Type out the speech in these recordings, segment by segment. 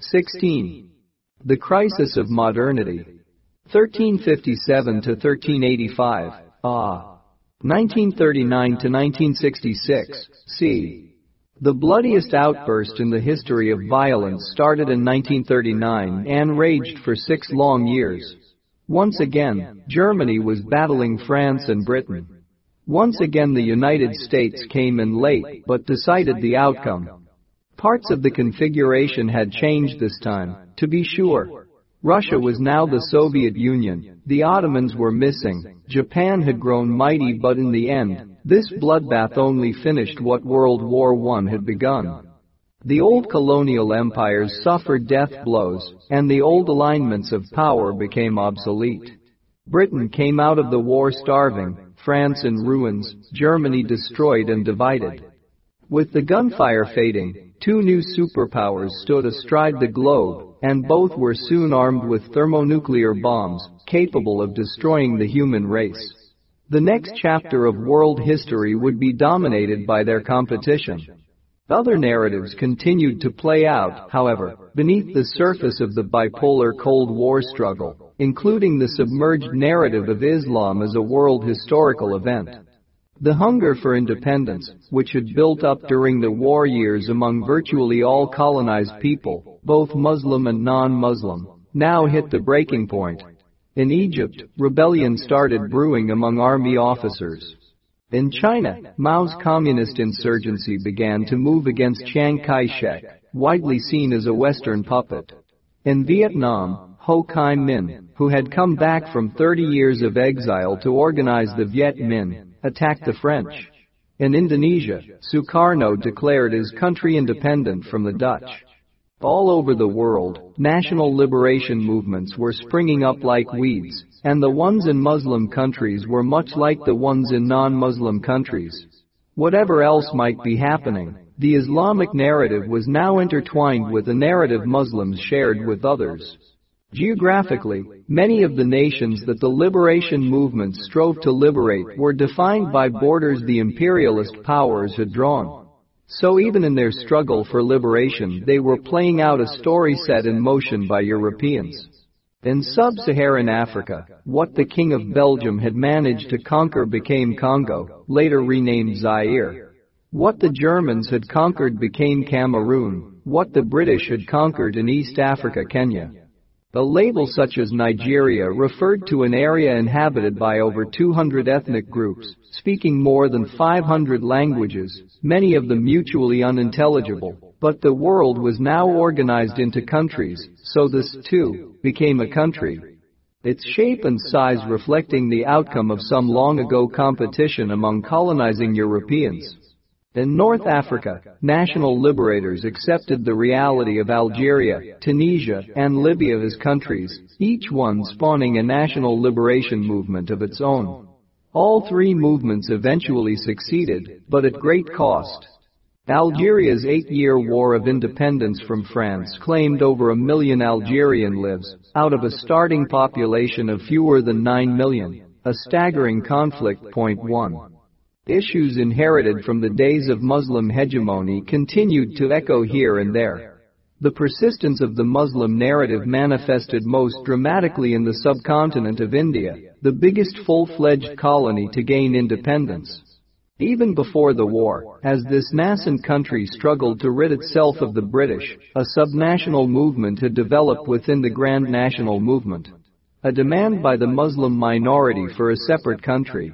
16. The Crisis of Modernity. 1357 to 1385. Ah. 1939 to 1966. C. The bloodiest outburst in the history of violence started in 1939 and raged for six long years. Once again, Germany was battling France and Britain. Once again the United States came in late but decided the outcome. Parts of the configuration had changed this time, to be sure. Russia was now the Soviet Union, the Ottomans were missing, Japan had grown mighty but in the end, this bloodbath only finished what World War I had begun. The old colonial empires suffered death blows, and the old alignments of power became obsolete. Britain came out of the war starving, France in ruins, Germany destroyed and divided. With the gunfire fading, two new superpowers stood astride the globe, and both were soon armed with thermonuclear bombs, capable of destroying the human race. The next chapter of world history would be dominated by their competition. Other narratives continued to play out, however, beneath the surface of the bipolar Cold War struggle, including the submerged narrative of Islam as a world historical event. The hunger for independence, which had built up during the war years among virtually all colonized people, both Muslim and non-Muslim, now hit the breaking point. In Egypt, rebellion started brewing among army officers. In China, Mao's communist insurgency began to move against Chiang Kai-shek, widely seen as a Western puppet. In Vietnam, Ho Chi Minh, who had come back from 30 years of exile to organize the Viet Minh, attacked the French. In Indonesia, Sukarno declared his country independent from the Dutch. All over the world, national liberation movements were springing up like weeds, and the ones in Muslim countries were much like the ones in non-Muslim countries. Whatever else might be happening, the Islamic narrative was now intertwined with the narrative Muslims shared with others. Geographically, many of the nations that the liberation movement strove to liberate were defined by borders the imperialist powers had drawn. So even in their struggle for liberation, they were playing out a story set in motion by Europeans. In sub-Saharan Africa, what the King of Belgium had managed to conquer became Congo, later renamed Zaire. What the Germans had conquered became Cameroon, what the British had conquered in East Africa Kenya. A label such as Nigeria referred to an area inhabited by over 200 ethnic groups, speaking more than 500 languages, many of them mutually unintelligible, but the world was now organized into countries, so this, too, became a country. Its shape and size reflecting the outcome of some long ago competition among colonizing Europeans. In North Africa, national liberators accepted the reality of Algeria, Tunisia, and Libya as countries, each one spawning a national liberation movement of its own. All three movements eventually succeeded, but at great cost. Algeria's eight-year war of independence from France claimed over a million Algerian lives, out of a starting population of fewer than 9 million, a staggering conflict. Point 1. Issues inherited from the days of Muslim hegemony continued to echo here and there. The persistence of the Muslim narrative manifested most dramatically in the subcontinent of India, the biggest full-fledged colony to gain independence. Even before the war, as this nascent country struggled to rid itself of the British, a subnational movement had developed within the Grand National Movement. A demand by the Muslim minority for a separate country,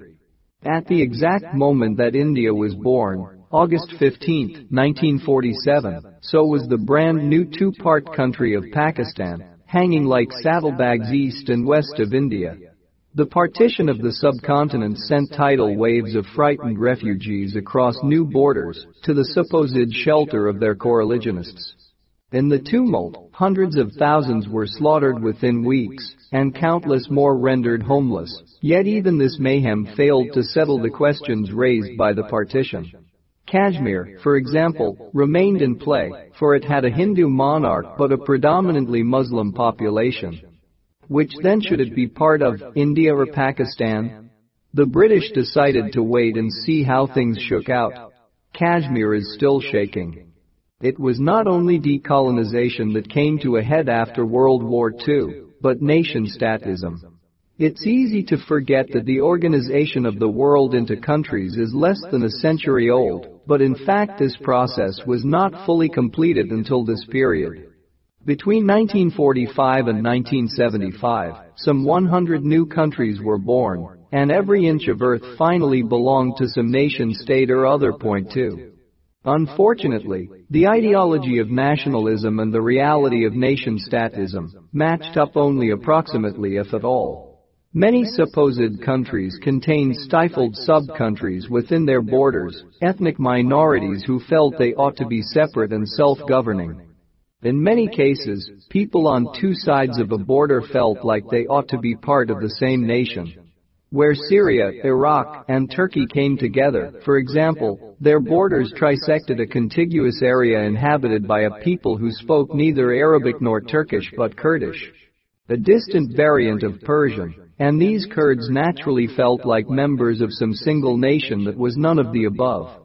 at the exact moment that India was born, August 15, 1947, so was the brand new two-part country of Pakistan, hanging like saddlebags east and west of India. The partition of the subcontinent sent tidal waves of frightened refugees across new borders to the supposed shelter of their coreligionists. In the tumult, hundreds of thousands were slaughtered within weeks, and countless more rendered homeless, yet even this mayhem failed to settle the questions raised by the partition. Kashmir, for example, remained in play, for it had a Hindu monarch but a predominantly Muslim population. Which then should it be part of, India or Pakistan? The British decided to wait and see how things shook out. Kashmir is still shaking. It was not only decolonization that came to a head after World War II, but nation-statism. It's easy to forget that the organization of the world into countries is less than a century old, but in fact this process was not fully completed until this period. Between 1945 and 1975, some 100 new countries were born, and every inch of earth finally belonged to some nation state or other point too. Unfortunately, the ideology of nationalism and the reality of nation-statism matched up only approximately if at all. Many supposed countries contain stifled sub-countries within their borders, ethnic minorities who felt they ought to be separate and self-governing. In many cases, people on two sides of a border felt like they ought to be part of the same nation. Where Syria, Iraq, and Turkey came together, for example, their borders trisected a contiguous area inhabited by a people who spoke neither Arabic nor Turkish but Kurdish, a distant variant of Persian, and these Kurds naturally felt like members of some single nation that was none of the above.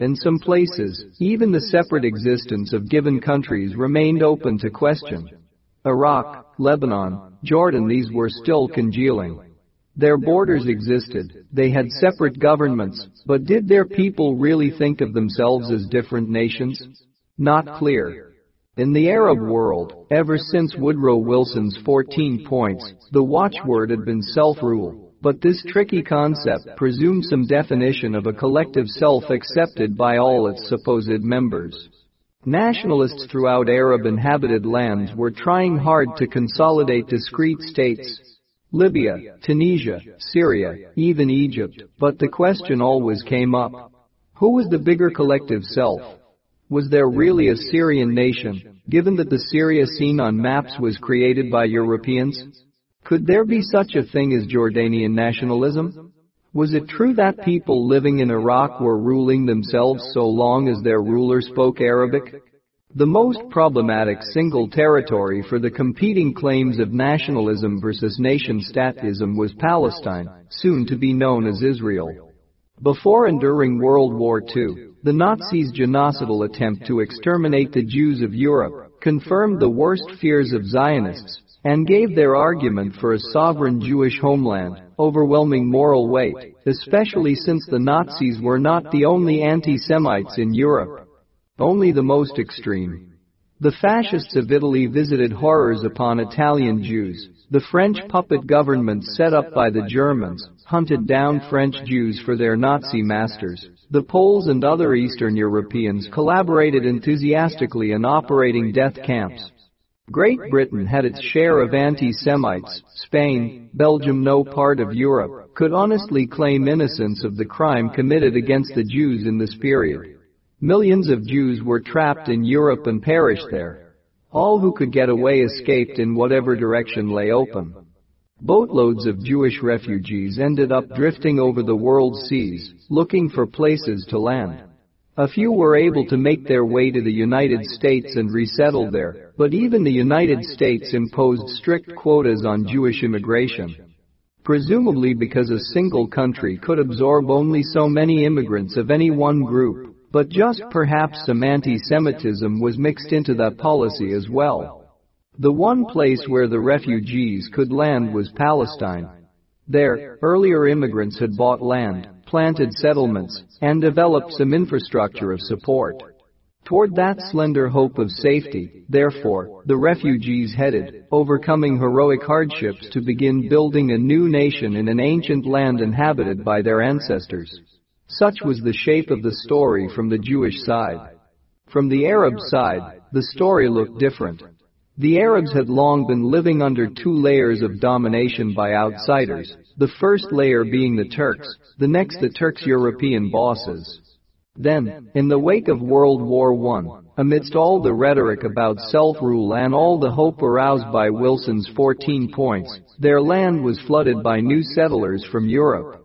In some places, even the separate existence of given countries remained open to question. Iraq, Lebanon, Jordan these were still congealing. Their borders existed, they had separate governments, but did their people really think of themselves as different nations? Not clear. In the Arab world, ever since Woodrow Wilson's 14 points, the watchword had been self-rule. But this tricky concept presumed some definition of a collective self accepted by all its supposed members. Nationalists throughout Arab inhabited lands were trying hard to consolidate discrete states, Libya, Tunisia, Syria, even Egypt, but the question always came up. Who was the bigger collective self? Was there really a Syrian nation, given that the Syria seen on maps was created by Europeans? Could there be such a thing as Jordanian nationalism? Was it true that people living in Iraq were ruling themselves so long as their ruler spoke Arabic? The most problematic single territory for the competing claims of nationalism versus nation-statism was Palestine, soon to be known as Israel. Before and during World War II, the Nazis' genocidal attempt to exterminate the Jews of Europe confirmed the worst fears of Zionists and gave their argument for a sovereign Jewish homeland overwhelming moral weight, especially since the Nazis were not the only anti-Semites in Europe. Only the most extreme. The fascists of Italy visited horrors upon Italian Jews. The French puppet government set up by the Germans hunted down French Jews for their Nazi masters. The Poles and other Eastern Europeans collaborated enthusiastically in operating death camps. Great Britain had its share of anti-Semites. Spain, Belgium no part of Europe, could honestly claim innocence of the crime committed against the Jews in this period. Millions of Jews were trapped in Europe and perished there. All who could get away escaped in whatever direction lay open. Boatloads of Jewish refugees ended up drifting over the world's seas, looking for places to land. A few were able to make their way to the United States and resettle there, but even the United States imposed strict quotas on Jewish immigration. Presumably because a single country could absorb only so many immigrants of any one group, but just perhaps some anti-Semitism was mixed into that policy as well. The one place where the refugees could land was Palestine. There, earlier immigrants had bought land, planted settlements, and developed some infrastructure of support. Toward that slender hope of safety, therefore, the refugees headed, overcoming heroic hardships to begin building a new nation in an ancient land inhabited by their ancestors. Such was the shape of the story from the Jewish side. From the Arab side, the story looked different. The Arabs had long been living under two layers of domination by outsiders, the first layer being the Turks, the next the Turks' European bosses. Then, in the wake of World War I, amidst all the rhetoric about self-rule and all the hope aroused by Wilson's 14 points, their land was flooded by new settlers from Europe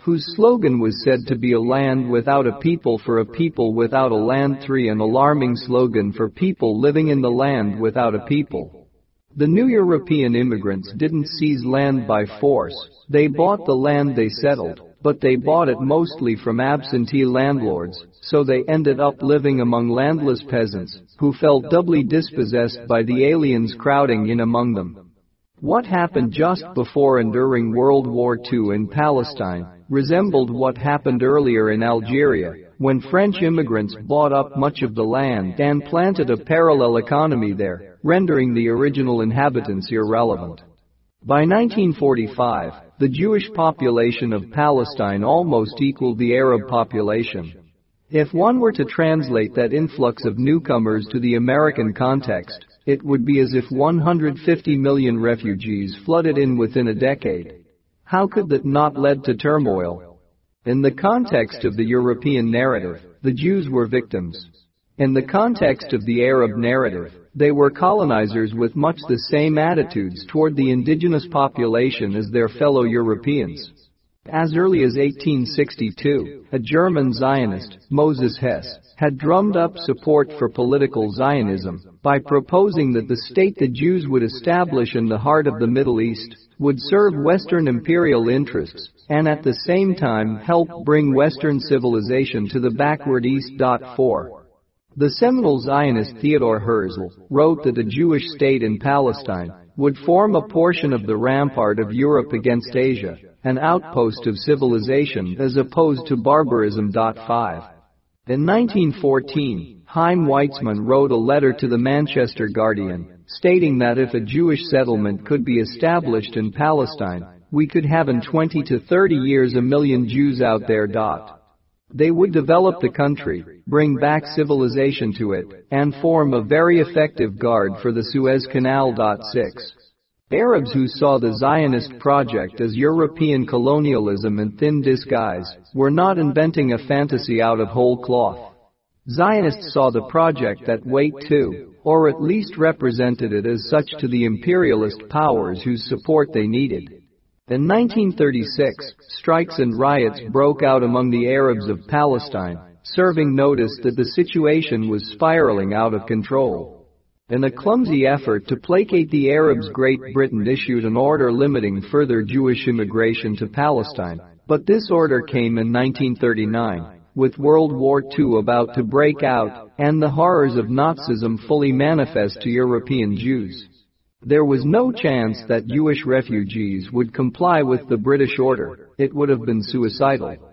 whose slogan was said to be a land without a people for a people without a land 3 an alarming slogan for people living in the land without a people. The new European immigrants didn't seize land by force, they bought the land they settled, but they bought it mostly from absentee landlords, so they ended up living among landless peasants who felt doubly dispossessed by the aliens crowding in among them. What happened just before and during World War II in Palestine resembled what happened earlier in Algeria when French immigrants bought up much of the land and planted a parallel economy there, rendering the original inhabitants irrelevant. By 1945, the Jewish population of Palestine almost equaled the Arab population. If one were to translate that influx of newcomers to the American context, it would be as if 150 million refugees flooded in within a decade. How could that not lead to turmoil? In the context of the European narrative, the Jews were victims. In the context of the Arab narrative, they were colonizers with much the same attitudes toward the indigenous population as their fellow Europeans. As early as 1862, a German Zionist, Moses Hess, had drummed up support for political Zionism by proposing that the state the Jews would establish in the heart of the Middle East would serve Western imperial interests and at the same time help bring Western civilization to the backward East. 4. The seminal Zionist Theodor Herzl wrote that a Jewish state in Palestine would form a portion of the rampart of Europe against Asia an outpost of civilization as opposed to barbarism. 5. In 1914, Chaim Weizmann wrote a letter to the Manchester Guardian, stating that if a Jewish settlement could be established in Palestine, we could have in 20 to 30 years a million Jews out there. They would develop the country, bring back civilization to it, and form a very effective guard for the Suez Canal. 6. Arabs who saw the Zionist project as European colonialism in thin disguise were not inventing a fantasy out of whole cloth. Zionists saw the project that weight too, or at least represented it as such to the imperialist powers whose support they needed. In 1936, strikes and riots broke out among the Arabs of Palestine, serving notice that the situation was spiraling out of control. In a clumsy effort to placate the Arabs Great Britain issued an order limiting further Jewish immigration to Palestine, but this order came in 1939, with World War II about to break out and the horrors of Nazism fully manifest to European Jews. There was no chance that Jewish refugees would comply with the British order, it would have been suicidal.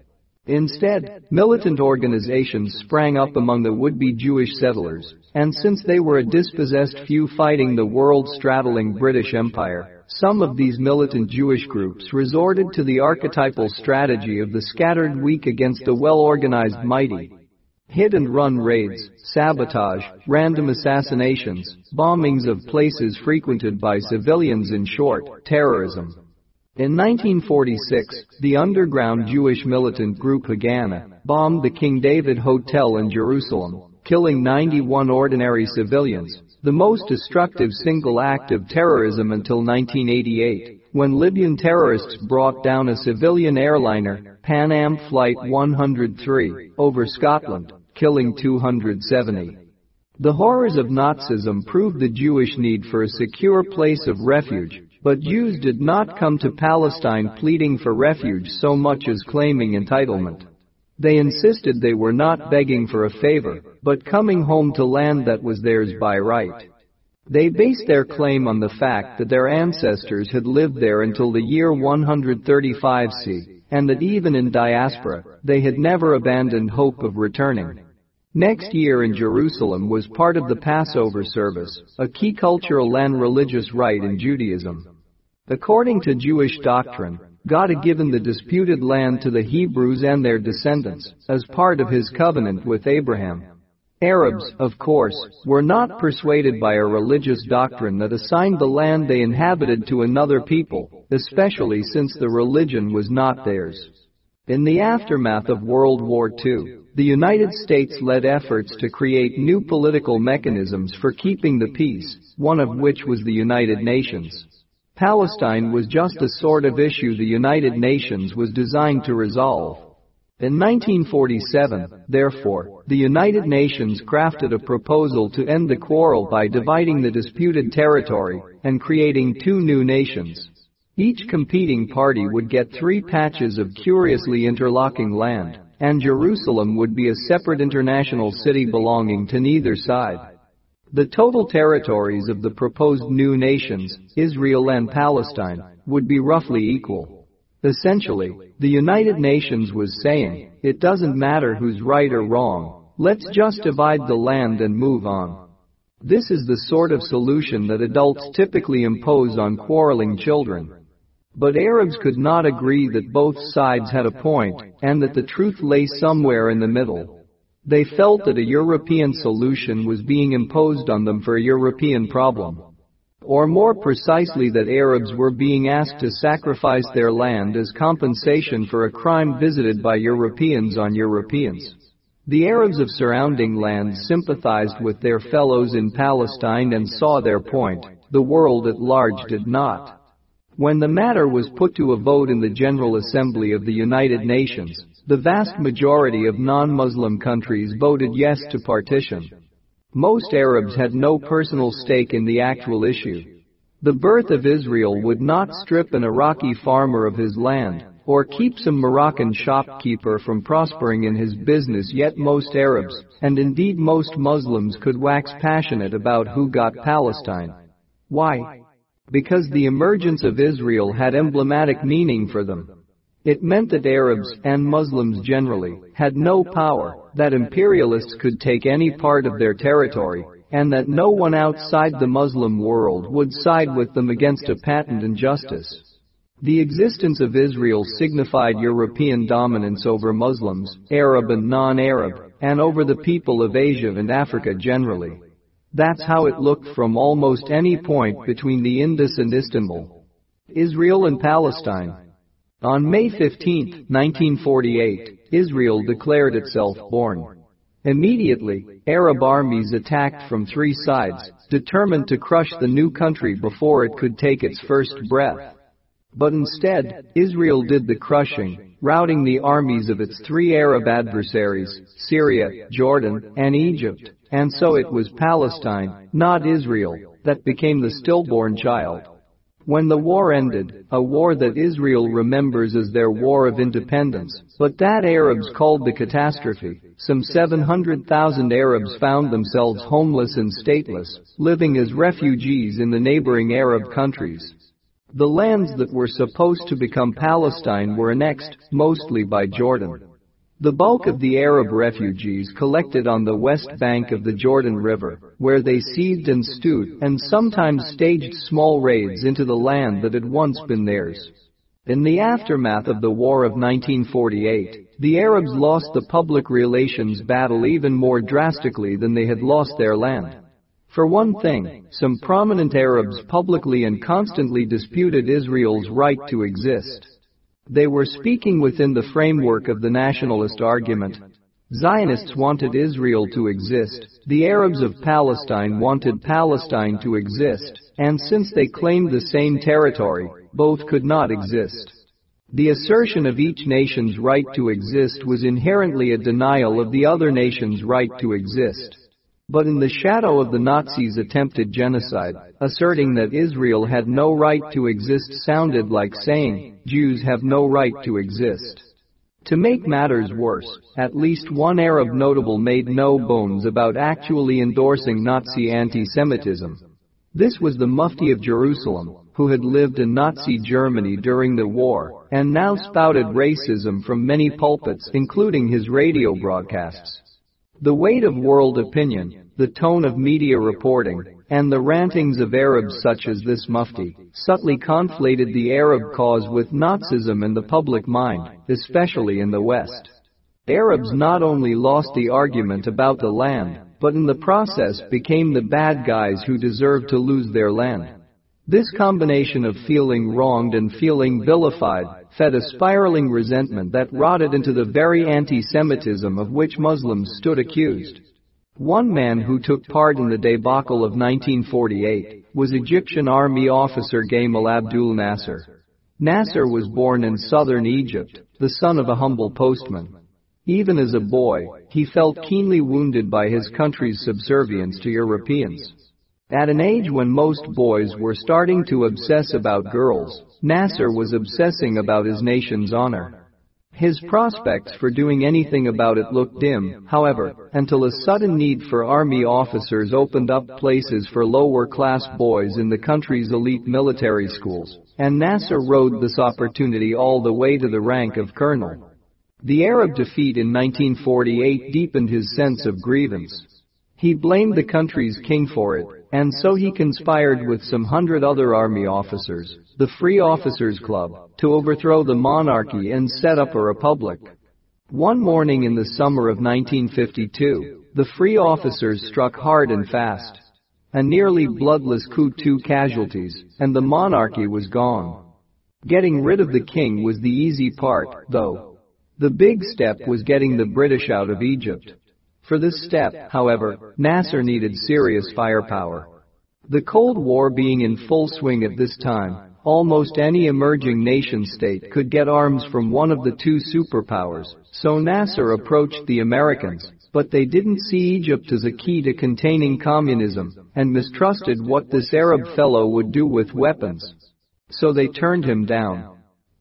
Instead, militant organizations sprang up among the would-be Jewish settlers, and since they were a dispossessed few fighting the world-straddling British Empire, some of these militant Jewish groups resorted to the archetypal strategy of the scattered weak against the well-organized mighty. Hit-and-run raids, sabotage, random assassinations, bombings of places frequented by civilians in short, terrorism. In 1946, the underground Jewish militant group Haganah bombed the King David Hotel in Jerusalem, killing 91 ordinary civilians, the most destructive single act of terrorism until 1988, when Libyan terrorists brought down a civilian airliner, Pan Am Flight 103, over Scotland, killing 270. The horrors of Nazism proved the Jewish need for a secure place of refuge, but Jews did not come to Palestine pleading for refuge so much as claiming entitlement. They insisted they were not begging for a favor, but coming home to land that was theirs by right. They based their claim on the fact that their ancestors had lived there until the year 135 C, and that even in diaspora, they had never abandoned hope of returning. Next year in Jerusalem was part of the Passover service, a key cultural and religious rite in Judaism. According to Jewish doctrine, God had given the disputed land to the Hebrews and their descendants as part of his covenant with Abraham. Arabs, of course, were not persuaded by a religious doctrine that assigned the land they inhabited to another people, especially since the religion was not theirs. In the aftermath of World War II, the United States led efforts to create new political mechanisms for keeping the peace, one of which was the United Nations. Palestine was just the sort of issue the United Nations was designed to resolve. In 1947, therefore, the United Nations crafted a proposal to end the quarrel by dividing the disputed territory and creating two new nations. Each competing party would get three patches of curiously interlocking land, and Jerusalem would be a separate international city belonging to neither side. The total territories of the proposed new nations, Israel and Palestine, would be roughly equal. Essentially, the United Nations was saying, it doesn't matter who's right or wrong, let's just divide the land and move on. This is the sort of solution that adults typically impose on quarreling children. But Arabs could not agree that both sides had a point, and that the truth lay somewhere in the middle. They felt that a European solution was being imposed on them for a European problem. Or more precisely that Arabs were being asked to sacrifice their land as compensation for a crime visited by Europeans on Europeans. The Arabs of surrounding lands sympathized with their fellows in Palestine and saw their point. The world at large did not. When the matter was put to a vote in the General Assembly of the United Nations, the vast majority of non-Muslim countries voted yes to partition. Most Arabs had no personal stake in the actual issue. The birth of Israel would not strip an Iraqi farmer of his land, or keep some Moroccan shopkeeper from prospering in his business yet most Arabs, and indeed most Muslims could wax passionate about who got Palestine. Why? Because the emergence of Israel had emblematic meaning for them. It meant that Arabs, and Muslims generally, had no power, that imperialists could take any part of their territory, and that no one outside the Muslim world would side with them against a patent injustice. The existence of Israel signified European dominance over Muslims, Arab and non-Arab, and over the people of Asia and Africa generally. That's how it looked from almost any point between the Indus and Istanbul. Israel and Palestine, on May 15, 1948, Israel declared itself born. Immediately, Arab armies attacked from three sides, determined to crush the new country before it could take its first breath. But instead, Israel did the crushing, routing the armies of its three Arab adversaries, Syria, Jordan, and Egypt, and so it was Palestine, not Israel, that became the stillborn child. When the war ended, a war that Israel remembers as their war of independence, but that Arabs called the catastrophe, some 700,000 Arabs found themselves homeless and stateless, living as refugees in the neighboring Arab countries. The lands that were supposed to become Palestine were annexed, mostly by Jordan. The bulk of the Arab refugees collected on the west bank of the Jordan River, where they seethed and stewed and sometimes staged small raids into the land that had once been theirs. In the aftermath of the War of 1948, the Arabs lost the public relations battle even more drastically than they had lost their land. For one thing, some prominent Arabs publicly and constantly disputed Israel's right to exist. They were speaking within the framework of the nationalist argument. Zionists wanted Israel to exist, the Arabs of Palestine wanted Palestine to exist, and since they claimed the same territory, both could not exist. The assertion of each nation's right to exist was inherently a denial of the other nation's right to exist. But in the shadow of the Nazis' attempted genocide, asserting that Israel had no right to exist sounded like saying, Jews have no right to exist. To make matters worse, at least one Arab notable made no bones about actually endorsing Nazi anti-Semitism. This was the Mufti of Jerusalem, who had lived in Nazi Germany during the war, and now spouted racism from many pulpits including his radio broadcasts. The weight of world opinion, the tone of media reporting, and the rantings of Arabs such as this mufti, subtly conflated the Arab cause with Nazism in the public mind, especially in the West. Arabs not only lost the argument about the land, but in the process became the bad guys who deserved to lose their land. This combination of feeling wronged and feeling vilified fed a spiraling resentment that rotted into the very anti-Semitism of which Muslims stood accused. One man who took part in the debacle of 1948 was Egyptian army officer Gamal Abdul Nasser. Nasser was born in southern Egypt, the son of a humble postman. Even as a boy, he felt keenly wounded by his country's subservience to Europeans. At an age when most boys were starting to obsess about girls, Nasser was obsessing about his nation's honor. His prospects for doing anything about it looked dim, however, until a sudden need for army officers opened up places for lower class boys in the country's elite military schools, and Nasser rode this opportunity all the way to the rank of colonel. The Arab defeat in 1948 deepened his sense of grievance. He blamed the country's king for it, and so he conspired with some hundred other army officers, the Free Officers Club, to overthrow the monarchy and set up a republic. One morning in the summer of 1952, the Free Officers struck hard and fast. A nearly bloodless coup two casualties, and the monarchy was gone. Getting rid of the king was the easy part, though. The big step was getting the British out of Egypt. For this step, however, Nasser needed serious firepower. The Cold War being in full swing at this time, Almost any emerging nation state could get arms from one of the two superpowers, so Nasser approached the Americans, but they didn't see Egypt as a key to containing communism and mistrusted what this Arab fellow would do with weapons. So they turned him down.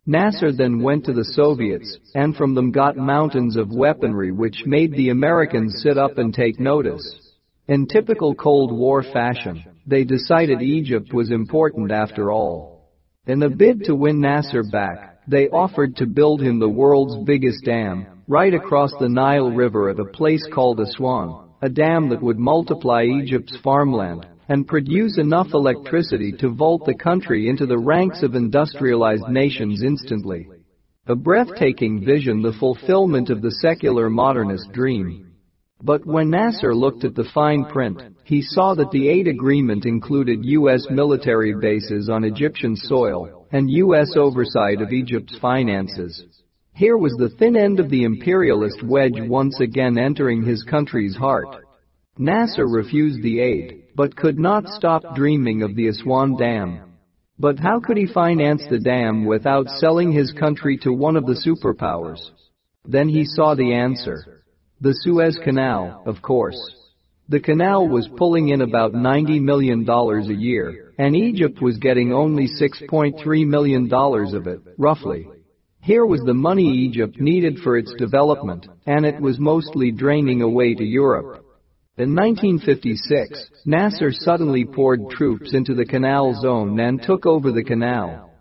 Nasser then went to the Soviets and from them got mountains of weaponry which made the Americans sit up and take notice. In typical Cold War fashion, they decided Egypt was important after all. In a bid to win Nasser back, they offered to build him the world's biggest dam, right across the Nile River at a place called Aswan, a dam that would multiply Egypt's farmland and produce enough electricity to vault the country into the ranks of industrialized nations instantly. A breathtaking vision the fulfillment of the secular modernist dream. But when Nasser looked at the fine print, he saw that the aid agreement included U.S. military bases on Egyptian soil and U.S. oversight of Egypt's finances. Here was the thin end of the imperialist wedge once again entering his country's heart. Nasser refused the aid, but could not stop dreaming of the Aswan Dam. But how could he finance the dam without selling his country to one of the superpowers? Then he saw the answer. The Suez Canal, of course. The canal was pulling in about $90 million a year, and Egypt was getting only $6.3 million of it, roughly. Here was the money Egypt needed for its development, and it was mostly draining away to Europe. In 1956, Nasser suddenly poured troops into the canal zone and took over the canal.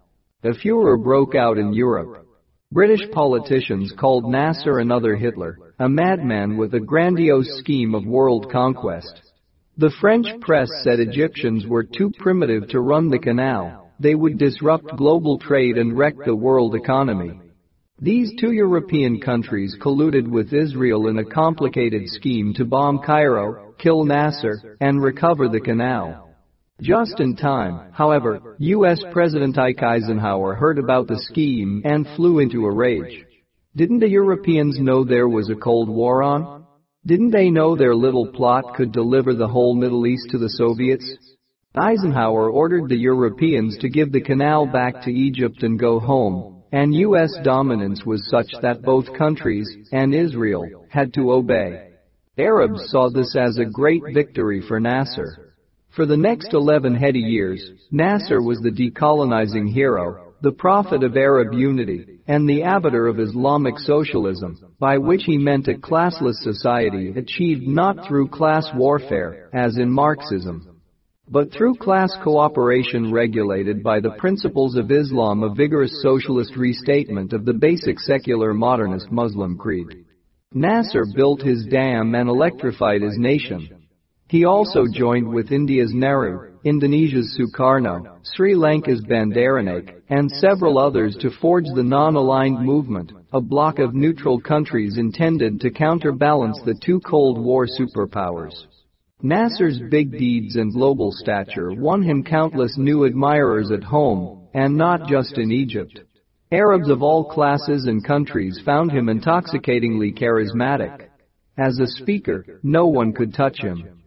A furor broke out in Europe. British politicians called Nasser another Hitler, a madman with a grandiose scheme of world conquest. The French press said Egyptians were too primitive to run the canal, they would disrupt global trade and wreck the world economy. These two European countries colluded with Israel in a complicated scheme to bomb Cairo, kill Nasser, and recover the canal. Just in time, however, U.S. President Ike Eisenhower heard about the scheme and flew into a rage. Didn't the Europeans know there was a Cold War on? Didn't they know their little plot could deliver the whole Middle East to the Soviets? Eisenhower ordered the Europeans to give the canal back to Egypt and go home, and U.S. dominance was such that both countries, and Israel, had to obey. Arabs saw this as a great victory for Nasser. For the next 11 heady years, Nasser was the decolonizing hero, the prophet of Arab unity, and the arbiter of Islamic socialism, by which he meant a classless society achieved not through class warfare, as in Marxism, but through class cooperation regulated by the principles of Islam a vigorous socialist restatement of the basic secular modernist Muslim creed. Nasser built his dam and electrified his nation. He also joined with India's Nehru, Indonesia's Sukarno, Sri Lanka's Bandaranaike, and several others to forge the non-aligned movement, a bloc of neutral countries intended to counterbalance the two Cold War superpowers. Nasser's big deeds and global stature won him countless new admirers at home, and not just in Egypt. Arabs of all classes and countries found him intoxicatingly charismatic. As a speaker, no one could touch him.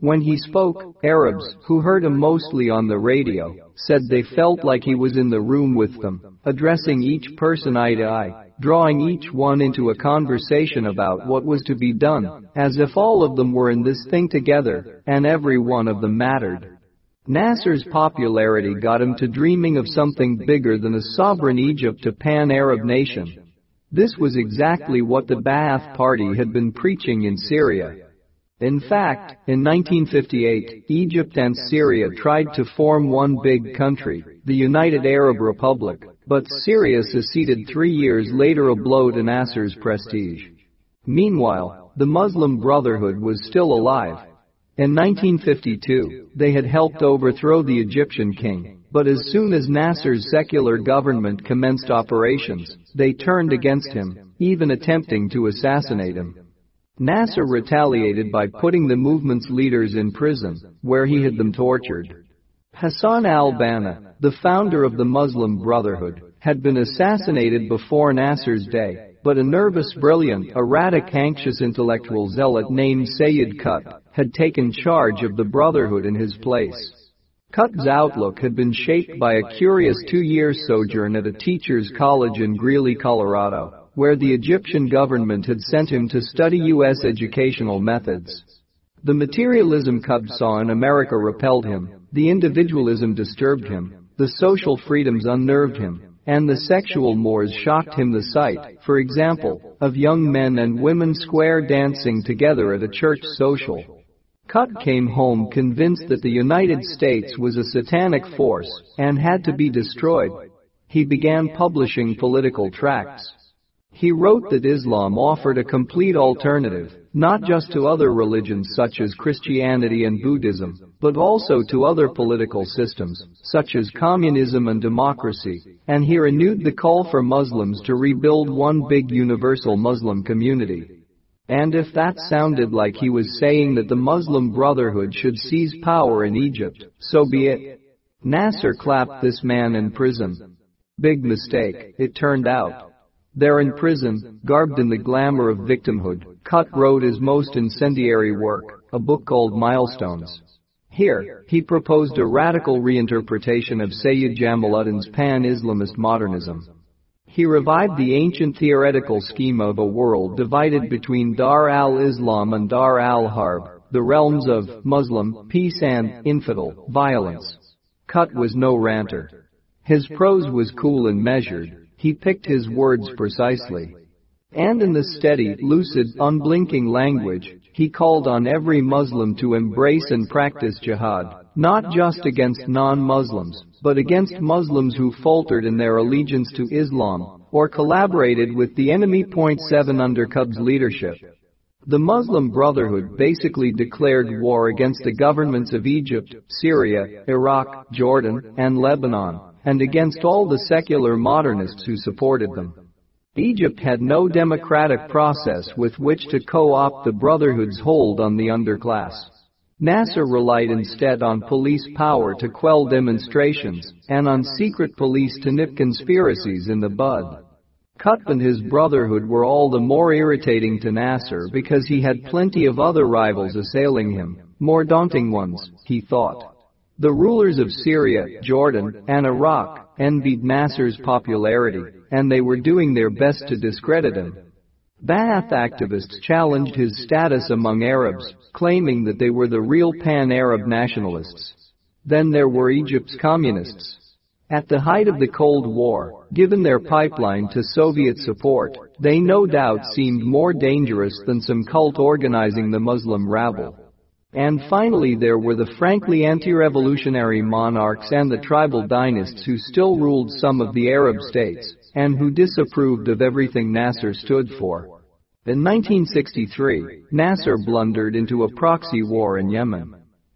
When he spoke, Arabs, who heard him mostly on the radio, said they felt like he was in the room with them, addressing each person eye to eye, drawing each one into a conversation about what was to be done, as if all of them were in this thing together, and every one of them mattered. Nasser's popularity got him to dreaming of something bigger than a sovereign Egypt a pan-Arab nation. This was exactly what the Ba'ath Party had been preaching in Syria. In fact, in 1958, Egypt and Syria tried to form one big country, the United Arab Republic, but Syria seceded three years later a blow to Nasser's prestige. Meanwhile, the Muslim Brotherhood was still alive. In 1952, they had helped overthrow the Egyptian king, but as soon as Nasser's secular government commenced operations, they turned against him, even attempting to assassinate him. Nasser retaliated by putting the movement's leaders in prison, where he had them tortured. Hassan al-Banna, the founder of the Muslim Brotherhood, had been assassinated before Nasser's day, but a nervous, brilliant, erratic, anxious intellectual zealot named Sayyid Qutb had taken charge of the Brotherhood in his place. Qutb's outlook had been shaped by a curious two-year sojourn at a teacher's college in Greeley, Colorado, where the Egyptian government had sent him to study U.S. educational methods. The materialism Qutb saw in America repelled him, the individualism disturbed him, the social freedoms unnerved him, and the sexual mores shocked him the sight, for example, of young men and women square dancing together at a church social. Qutb came home convinced that the United States was a satanic force and had to be destroyed. He began publishing political tracts. He wrote that Islam offered a complete alternative, not just to other religions such as Christianity and Buddhism, but also to other political systems, such as communism and democracy, and he renewed the call for Muslims to rebuild one big universal Muslim community. And if that sounded like he was saying that the Muslim Brotherhood should seize power in Egypt, so be it. Nasser clapped this man in prison. Big mistake, it turned out. There in prison, garbed in the glamour of victimhood, Qutb wrote his most incendiary work, a book called Milestones. Here, he proposed a radical reinterpretation of Sayyid Jamaluddin's pan-Islamist modernism. He revived the ancient theoretical scheme of a world divided between Dar al-Islam and Dar al-Harb, the realms of Muslim, peace and infidel, violence. Qutb was no ranter. His prose was cool and measured, he picked his words precisely. And in the steady, lucid, unblinking language, he called on every Muslim to embrace and practice jihad, not just against non-Muslims, but against Muslims who faltered in their allegiance to Islam or collaborated with the enemy. Point 7 under Qutb's leadership. The Muslim Brotherhood basically declared war against the governments of Egypt, Syria, Iraq, Jordan, and Lebanon, and against all the secular modernists who supported them. Egypt had no democratic process with which to co-opt the Brotherhood's hold on the underclass. Nasser relied instead on police power to quell demonstrations and on secret police to nip conspiracies in the bud. Qutb and his brotherhood were all the more irritating to Nasser because he had plenty of other rivals assailing him, more daunting ones, he thought. The rulers of Syria, Jordan, and Iraq envied Nasser's popularity, and they were doing their best to discredit him. Ba'ath activists challenged his status among Arabs, claiming that they were the real pan-Arab nationalists. Then there were Egypt's communists. At the height of the Cold War, given their pipeline to Soviet support, they no doubt seemed more dangerous than some cult organizing the Muslim rabble. And finally there were the frankly anti-revolutionary monarchs and the tribal dynasts who still ruled some of the Arab states, and who disapproved of everything Nasser stood for. In 1963, Nasser blundered into a proxy war in Yemen.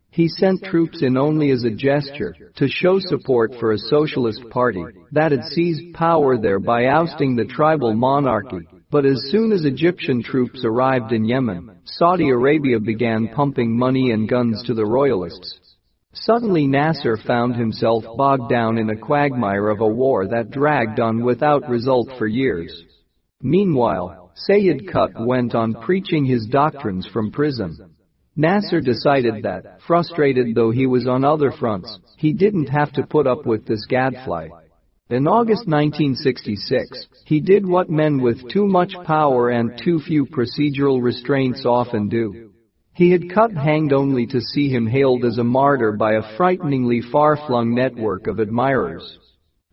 He sent troops in only as a gesture to show support for a socialist party that had seized power there by ousting the tribal monarchy. But as soon as Egyptian troops arrived in Yemen, Saudi Arabia began pumping money and guns to the royalists. Suddenly Nasser found himself bogged down in a quagmire of a war that dragged on without result for years. Meanwhile, Sayyid Qutb went on preaching his doctrines from prison. Nasser decided that, frustrated though he was on other fronts, he didn't have to put up with this gadfly. In August 1966, he did what men with too much power and too few procedural restraints often do. He had Qutb hanged only to see him hailed as a martyr by a frighteningly far-flung network of admirers.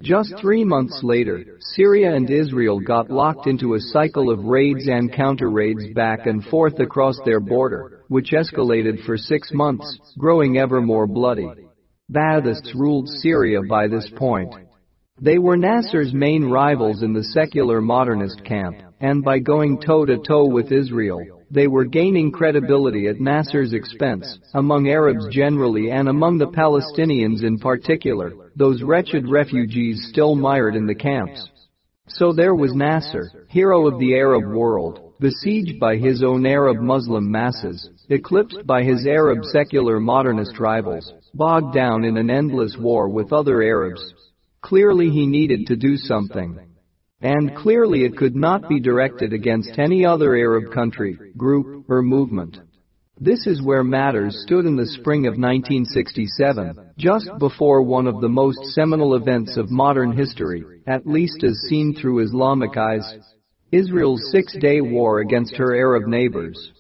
Just three months later, Syria and Israel got locked into a cycle of raids and counter-raids back and forth across their border, which escalated for six months, growing ever more bloody. Baathists ruled Syria by this point. They were Nasser's main rivals in the secular modernist camp, and by going toe-to-toe with Israel, they were gaining credibility at Nasser's expense, among Arabs generally and among the Palestinians in particular, those wretched refugees still mired in the camps. So there was Nasser, hero of the Arab world, besieged by his own Arab Muslim masses, eclipsed by his Arab secular modernist rivals, bogged down in an endless war with other Arabs, Clearly he needed to do something. And clearly it could not be directed against any other Arab country, group, or movement. This is where matters stood in the spring of 1967, just before one of the most seminal events of modern history, at least as seen through Islamic eyes, Israel's six-day war against her Arab neighbors.